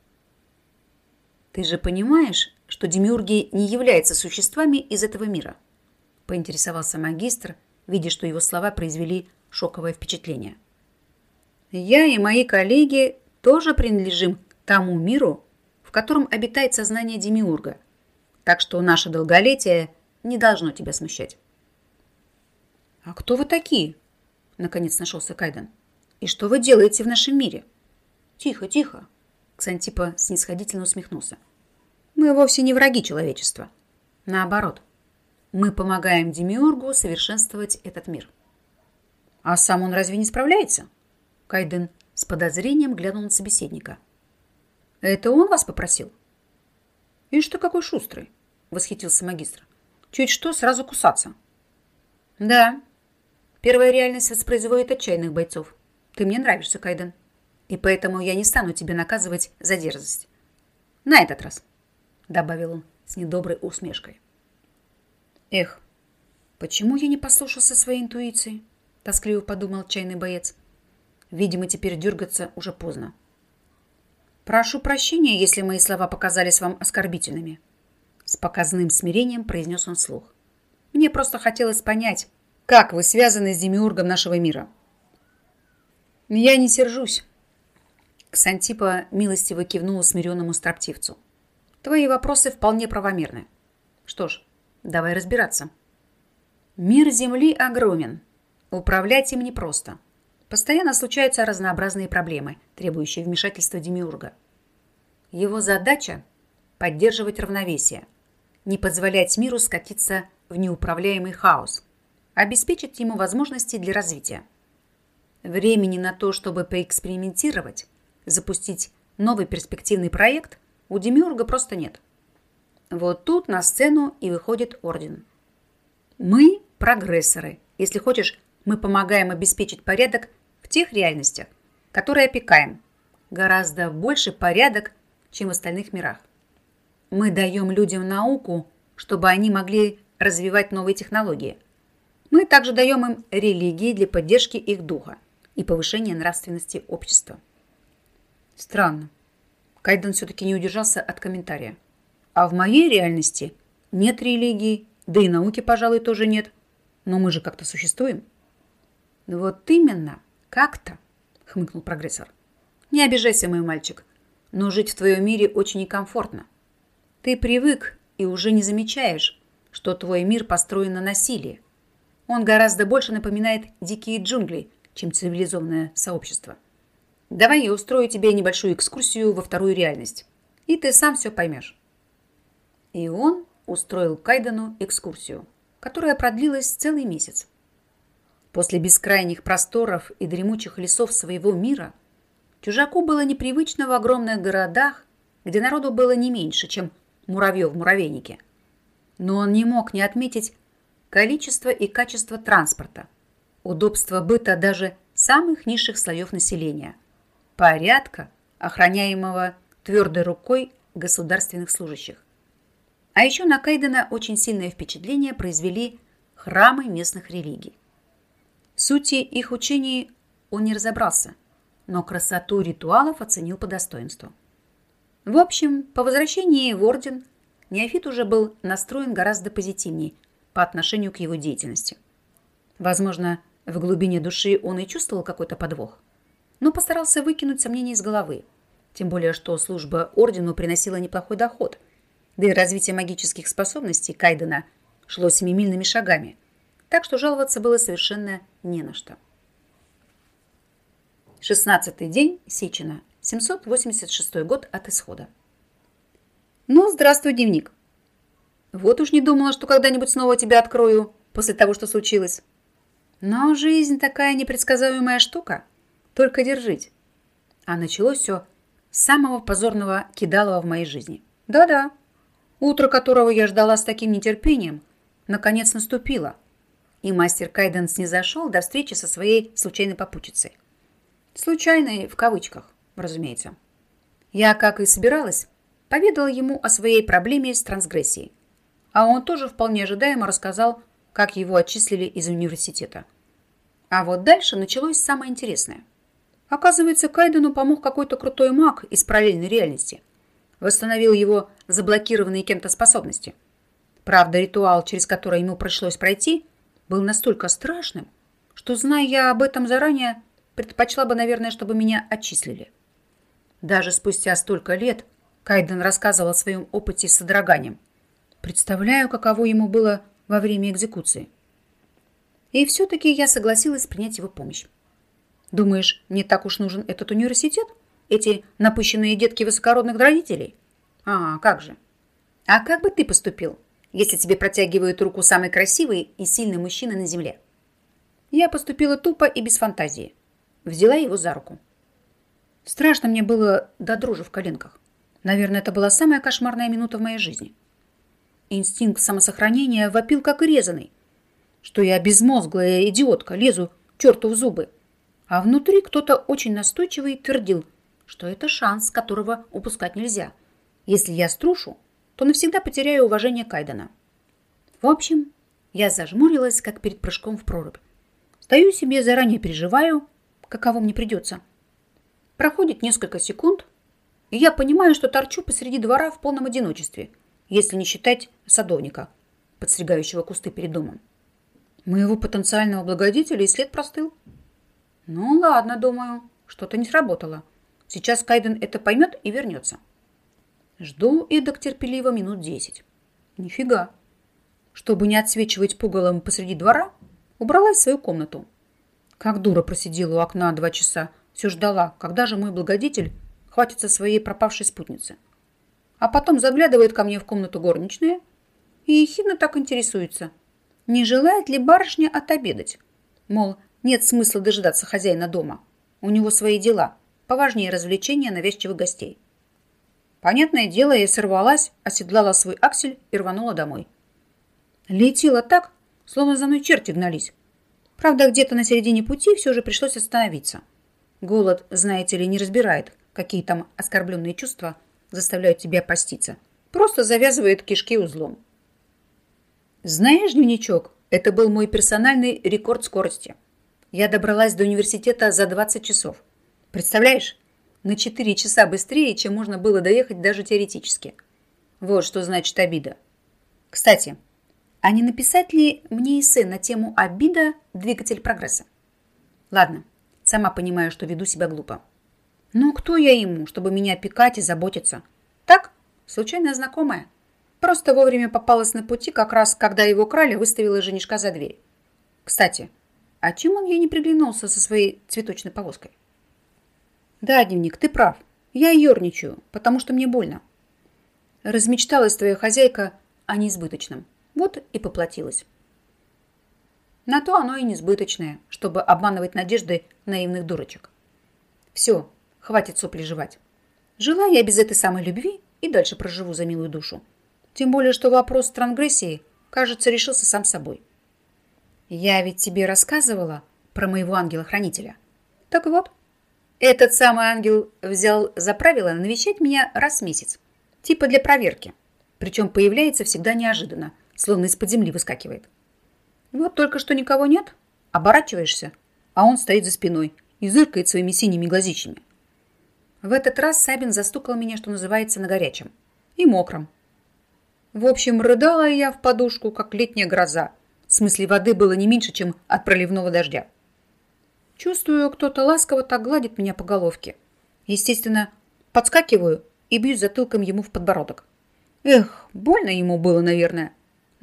Ты же понимаешь, что демиурги не являются существами из этого мира? Поинтересовался магистр, видя, что его слова произвели шоковое впечатление. «Я и мои коллеги тоже принадлежим тому миру, в котором обитает сознание Демиурга, так что наше долголетие не должно тебя смущать». «А кто вы такие?» – наконец нашелся Кайден. «И что вы делаете в нашем мире?» «Тихо, тихо!» – Ксантипа снисходительно усмехнулся. «Мы вовсе не враги человечества. Наоборот – мы помогаем Демиургу совершенствовать этот мир. А сам он разве не справляется? Кайден с подозрением глянул на собеседника. Это он вас попросил? И что какой шустрый, восхитился магистр. Чуть что, сразу кусаться. Да, первая реальность воспроизводит отчаянных бойцов. Ты мне нравишься, Кайден. И поэтому я не стану тебя наказывать за дерзость. На этот раз, добавил он с недоброй усмешкой. Эх, почему я не послушался своей интуиции? Тоскливо подумал отчаянный боец. Видимо, теперь дергаться уже поздно. Прошу прощения, если мои слова показались вам оскорбительными. С показным смирением произнес он вслух. Мне просто хотелось понять, как вы связаны с демиургом нашего мира. Я не сержусь. Ксантипа милостиво кивнула смиренному строптивцу. Твои вопросы вполне правомерны. Что ж, Давай разбираться. Мир Земли огромен. Управлять им непросто. Постоянно случаются разнообразные проблемы, требующие вмешательства демиурга. Его задача – поддерживать равновесие, не позволять миру скатиться в неуправляемый хаос, обеспечить ему возможности для развития. Времени на то, чтобы поэкспериментировать, запустить новый перспективный проект, у Демиурга просто нет. Вот тут на сцену и выходит Орден. Мы – прогрессоры. Если хочешь, мы помогаем обеспечить порядок в тех реальностях, которые опекаем. Гораздо больше порядок, чем в остальных мирах. Мы даем людям науку, чтобы они могли развивать новые технологии. Мы также даем им религии для поддержки их духа и повышения нравственности общества. Странно. Кайден все-таки не удержался от комментария. А в моей реальности нет религии, да и науки, пожалуй, тоже нет. Но мы же как-то существуем. Вот именно, как-то, хмыкнул прогрессор. Не обижайся, мой мальчик, но жить в твоем мире очень некомфортно. Ты привык и уже не замечаешь, что твой мир построен на насилии. Он гораздо больше напоминает дикие джунгли, чем цивилизованное сообщество. Давай я устрою тебе небольшую экскурсию во вторую реальность, и ты сам все поймешь. И он устроил Кайдену экскурсию, которая продлилась целый месяц. После бескрайних просторов и дремучих лесов своего мира чужаку было непривычно в огромных городах, где народу было не меньше, чем муравьев в муравейнике. Но он не мог не отметить количество и качество транспорта, удобство быта даже самых низших слоев населения, порядка, охраняемого твердой рукой государственных служащих. А еще на Кайдена очень сильное впечатление произвели храмы местных религий. В сути их учений он не разобрался, но красоту ритуалов оценил по достоинству. В общем, по возвращении в орден Неофит уже был настроен гораздо позитивнее по отношению к его деятельности. Возможно, в глубине души он и чувствовал какой-то подвох, но постарался выкинуть сомнения из головы. Тем более, что служба ордену приносила неплохой доход, да и развитие магических способностей Кайдена шло семимильными шагами, так что жаловаться было совершенно не на что. Шестнадцатый день Сечина, 786 год от исхода. Ну, здравствуй, дневник. Вот уж не думала, что когда-нибудь снова тебя открою после того, что случилось. Но жизнь такая непредсказуемая штука. Только держить. А началось все с самого позорного кидалова в моей жизни. Да-да. Утро, которого я ждала с таким нетерпением, наконец наступило. И мастер Кайденс не зашел до встречи со своей случайной попутчицей. Случайной в кавычках, разумеется. Я, как и собиралась, поведала ему о своей проблеме с трансгрессией. А он тоже вполне ожидаемо рассказал, как его отчислили из университета. А вот дальше началось самое интересное. Оказывается, Кайдену помог какой-то крутой маг из параллельной реальности. Восстановил его заблокированные кем-то способности. Правда, ритуал, через который ему пришлось пройти, был настолько страшным, что, зная я об этом заранее, предпочла бы, наверное, чтобы меня отчислили. Даже спустя столько лет Кайден рассказывал о своем опыте с содроганием. Представляю, каково ему было во время экзекуции. И все-таки я согласилась принять его помощь. Думаешь, не так уж нужен этот университет? Эти напыщенные детки высокородных родителей? А, как же. А как бы ты поступил, если тебе протягивают руку самый красивый и сильный мужчина на земле? Я поступила тупо и без фантазии. Взяла его за руку. Страшно мне было до дрожи в коленках. Наверное, это была самая кошмарная минута в моей жизни. Инстинкт самосохранения вопил как резанный, что я безмозглая идиотка, лезу черту в зубы. А внутри кто-то очень настойчивый твердил, что это шанс, которого упускать нельзя. Если я струшу, то навсегда потеряю уважение Кайдена. В общем, я зажмурилась, как перед прыжком в прорубь. Стою себе, заранее переживаю, каково мне придется. Проходит несколько секунд, и я понимаю, что торчу посреди двора в полном одиночестве, если не считать садовника, подстригающего кусты перед домом. Моего потенциального благодетеля и след простыл. Ну ладно, думаю, что-то не сработало. Сейчас Кайден это поймет и вернется. Жду эдак терпеливо минут десять. Нифига. Чтобы не отсвечивать пугалом посреди двора, убралась в свою комнату Как дура просидела у окна два часа. Все ждала, когда же мой благодетель хватится своей пропавшей спутницы. А потом заглядывает ко мне в комнату горничная и ехидно так интересуется, не желает ли барышня отобедать. Мол, нет смысла дожидаться хозяина дома. У него свои дела, поважнее развлечения навязчивых гостей. Понятное дело, я сорвалась, оседлала свой аксель и рванула домой. Летела так, словно за мной черти гнались. Правда, где-то на середине пути все же пришлось остановиться. Голод, знаете ли, не разбирает, какие там оскорбленные чувства заставляют тебя поститься. Просто завязывает кишки узлом. Знаешь, дневничок, это был мой персональный рекорд скорости. Я добралась до университета за 20 часов. Представляешь? На 4 часа быстрее, чем можно было доехать даже теоретически. Вот что значит обида. Кстати, а не написать ли мне эссе на тему «Обида – двигатель прогресса»? Ладно, сама понимаю, что веду себя глупо. Но кто я ему, чтобы меня опекать и заботиться? Так, случайная знакомая. Просто вовремя попалась на пути, как раз когда его крали, выставила женишка за дверь. Кстати, а чем он ей не приглянулся со своей цветочной повозкой? Да, дневник, ты прав. Я ерничаю, потому что мне больно. Размечталась твоя хозяйка о неизбыточном. Вот и поплатилась. На то оно и несбыточное, чтобы обманывать надежды наивных дурочек. Все, хватит сопли жевать. Жила я без этой самой любви и дальше проживу за милую душу. Тем более, что вопрос трангрессии, кажется, решился сам собой. Я ведь тебе рассказывала про моего ангела-хранителя. Так вот, этот самый ангел взял за правило навещать меня раз в месяц. Типа для проверки. Причем появляется всегда неожиданно – словно из-под земли выскакивает. Вот только что никого нет, оборачиваешься, а он стоит за спиной и зыркает своими синими глазищами. В этот раз Сабин застукал меня, что называется, на горячем и мокром. В общем, рыдала я в подушку, как летняя гроза. В смысле воды было не меньше, чем от проливного дождя. Чувствую, кто-то ласково так гладит меня по головке. Естественно, подскакиваю и бью затылком ему в подбородок. Эх, больно ему было, наверное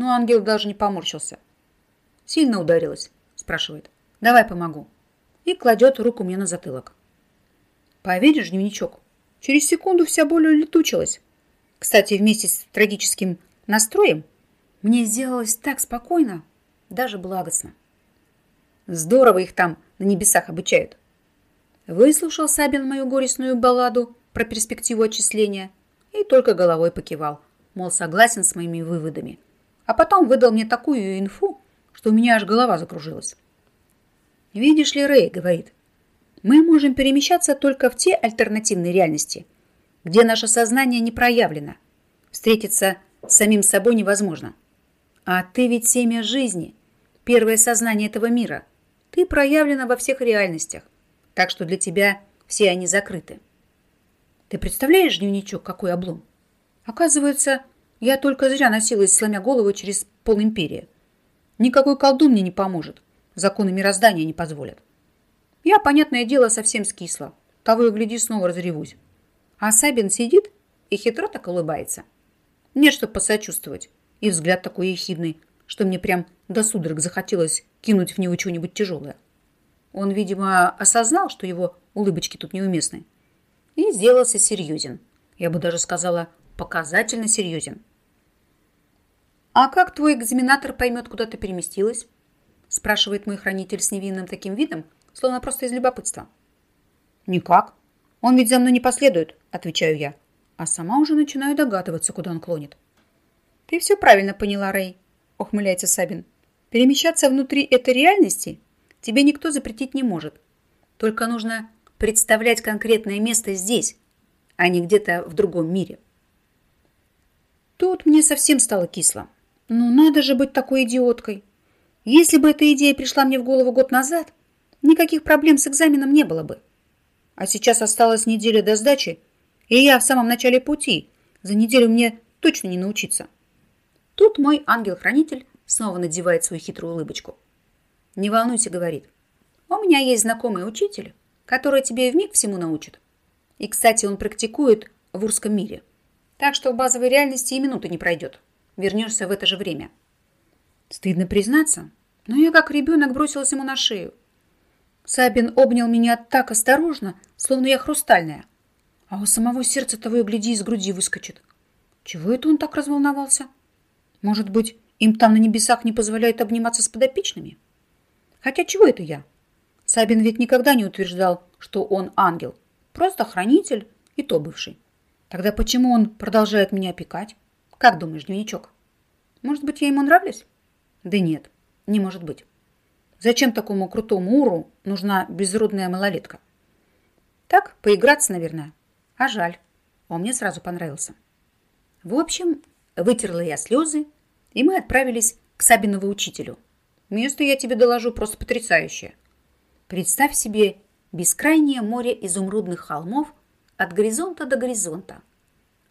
но ангел даже не поморщился. «Сильно ударилась?» – спрашивает. «Давай помогу». И кладет руку мне на затылок. Поверишь, дневничок, через секунду вся боль улетучилась. Кстати, вместе с трагическим настроем мне сделалось так спокойно, даже благостно. Здорово их там на небесах обучают. Выслушал Сабин мою горестную балладу про перспективу отчисления и только головой покивал, мол, согласен с моими выводами – а потом выдал мне такую инфу, что у меня аж голова закружилась. «Видишь ли, Рэй, — говорит, — мы можем перемещаться только в те альтернативные реальности, где наше сознание не проявлено. Встретиться с самим собой невозможно. А ты ведь семя жизни, первое сознание этого мира. Ты проявлена во всех реальностях, так что для тебя все они закрыты. Ты представляешь, дневничок, какой облом? Оказывается, я только зря носилась, сломя голову через полимперии. Никакой колдун мне не поможет. Законы мироздания не позволят. Я, понятное дело, совсем скисла. Того и гляди, снова разревусь. А Сабин сидит и хитро так улыбается. Нет, что посочувствовать. И взгляд такой ехидный, что мне прям до судорог захотелось кинуть в него что-нибудь тяжелое. Он, видимо, осознал, что его улыбочки тут неуместны. И сделался серьезен. Я бы даже сказала, показательно серьезен. «А как твой экзаменатор поймет, куда ты переместилась?» спрашивает мой хранитель с невинным таким видом, словно просто из любопытства. «Никак. Он ведь за мной не последует», отвечаю я, а сама уже начинаю догадываться, куда он клонит. «Ты все правильно поняла, Рэй», ухмыляется Сабин. «Перемещаться внутри этой реальности тебе никто запретить не может. Только нужно представлять конкретное место здесь, а не где-то в другом мире». Тут мне совсем стало кисло. Ну, надо же быть такой идиоткой. Если бы эта идея пришла мне в голову год назад, никаких проблем с экзаменом не было бы. А сейчас осталась неделя до сдачи, и я в самом начале пути. За неделю мне точно не научиться. Тут мой ангел-хранитель снова надевает свою хитрую улыбочку. «Не волнуйся», — говорит. «У меня есть знакомый учитель, который тебе вмиг всему научит. И, кстати, он практикует в урском мире. Так что в базовой реальности и минуты не пройдет» вернешься в это же время. Стыдно признаться, но я как ребенок бросилась ему на шею. Сабин обнял меня так осторожно, словно я хрустальная. А у самого сердца того и гляди из груди выскочит. Чего это он так разволновался? Может быть, им там на небесах не позволяют обниматься с подопечными? Хотя чего это я? Сабин ведь никогда не утверждал, что он ангел. Просто хранитель и то бывший. Тогда почему он продолжает меня опекать? Как думаешь, дневничок? Может быть, я ему нравлюсь? Да нет, не может быть. Зачем такому крутому уру нужна безродная малолетка? Так, поиграться, наверное. А жаль. Он мне сразу понравился. В общем, вытерла я слезы, и мы отправились к Сабинову учителю. Место, я тебе доложу, просто потрясающее. Представь себе бескрайнее море изумрудных холмов от горизонта до горизонта,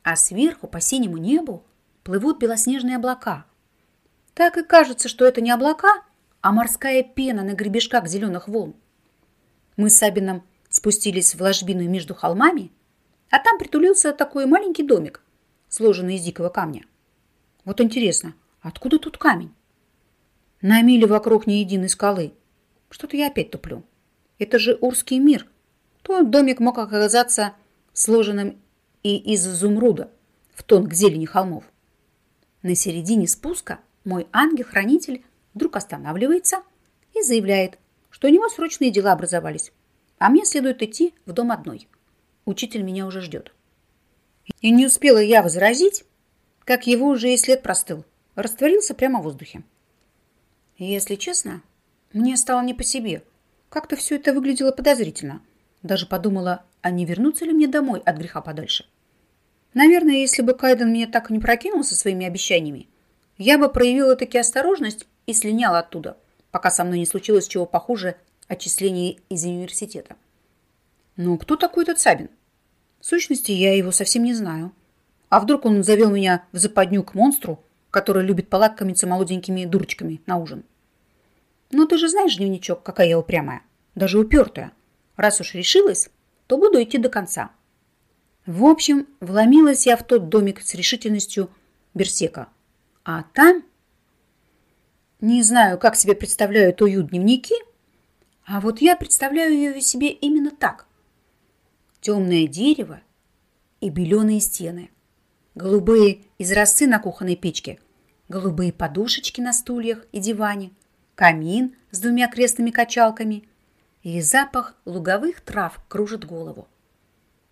а сверху по синему небу плывут белоснежные облака. Так и кажется, что это не облака, а морская пена на гребешках зеленых волн. Мы с Сабином спустились в ложбину между холмами, а там притулился такой маленький домик, сложенный из дикого камня. Вот интересно, откуда тут камень? На миле вокруг ни единой скалы. Что-то я опять туплю. Это же Урский мир. То домик мог оказаться сложенным и из изумруда в тон к зелени холмов. На середине спуска мой ангел-хранитель вдруг останавливается и заявляет, что у него срочные дела образовались, а мне следует идти в дом одной. Учитель меня уже ждет. И не успела я возразить, как его уже и след простыл, растворился прямо в воздухе. Если честно, мне стало не по себе. Как-то все это выглядело подозрительно. Даже подумала, а не вернуться ли мне домой от греха подальше. Наверное, если бы Кайден меня так и не прокинул со своими обещаниями, я бы проявила таки осторожность и слиняла оттуда, пока со мной не случилось чего похуже отчисления из университета. Ну, кто такой этот Сабин? В сущности, я его совсем не знаю. А вдруг он завел меня в западню к монстру, который любит полакомиться молоденькими дурочками на ужин? Ну, ты же знаешь, дневничок, какая я упрямая, даже упертая. Раз уж решилась, то буду идти до конца. В общем, вломилась я в тот домик с решительностью Берсека – а там... Не знаю, как себе представляют уют дневники, а вот я представляю ее себе именно так. Темное дерево и беленые стены. Голубые изразцы на кухонной печке, голубые подушечки на стульях и диване, камин с двумя крестными качалками и запах луговых трав кружит голову.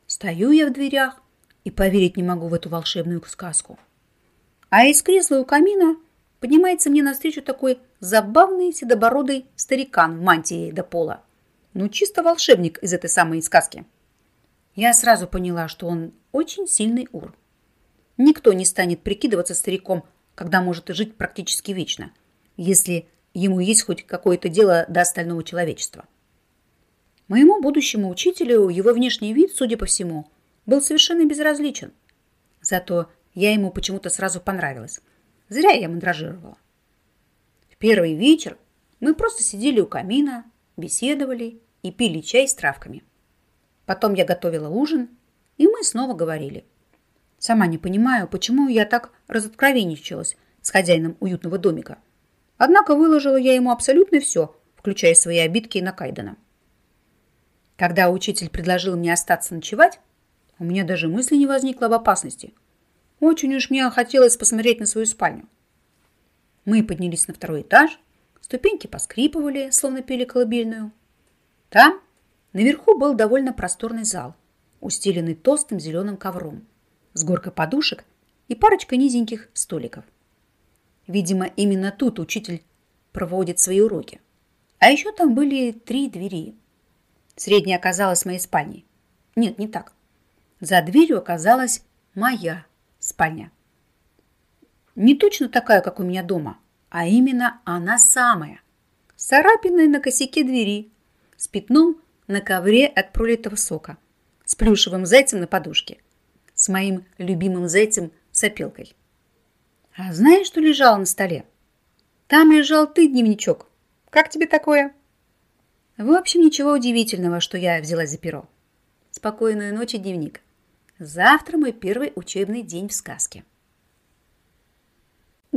Стою я в дверях и поверить не могу в эту волшебную сказку. А из кресла у камина поднимается мне навстречу такой забавный седобородый старикан в мантии до пола. Ну, чисто волшебник из этой самой сказки. Я сразу поняла, что он очень сильный ур. Никто не станет прикидываться стариком, когда может жить практически вечно, если ему есть хоть какое-то дело до остального человечества. Моему будущему учителю его внешний вид, судя по всему, был совершенно безразличен. Зато я ему почему-то сразу понравилась. Зря я мандражировала. В первый вечер мы просто сидели у камина, беседовали и пили чай с травками. Потом я готовила ужин, и мы снова говорили. Сама не понимаю, почему я так разоткровенничалась с хозяином уютного домика. Однако выложила я ему абсолютно все, включая свои обидки на Кайдена. Когда учитель предложил мне остаться ночевать, у меня даже мысли не возникло об опасности – очень уж мне хотелось посмотреть на свою спальню. Мы поднялись на второй этаж, ступеньки поскрипывали, словно пели колыбельную. Там наверху был довольно просторный зал, устеленный толстым зеленым ковром, с горкой подушек и парочкой низеньких столиков. Видимо, именно тут учитель проводит свои уроки. А еще там были три двери. Средняя оказалась моей спальней. Нет, не так. За дверью оказалась моя спальня. Не точно такая, как у меня дома, а именно она самая. С царапиной на косяке двери, с пятном на ковре от пролитого сока, с плюшевым зайцем на подушке, с моим любимым зайцем сопелкой. А знаешь, что лежало на столе? Там лежал ты, дневничок. Как тебе такое? В общем, ничего удивительного, что я взялась за перо. Спокойной ночи, дневник. Завтра мой первый учебный день в сказке.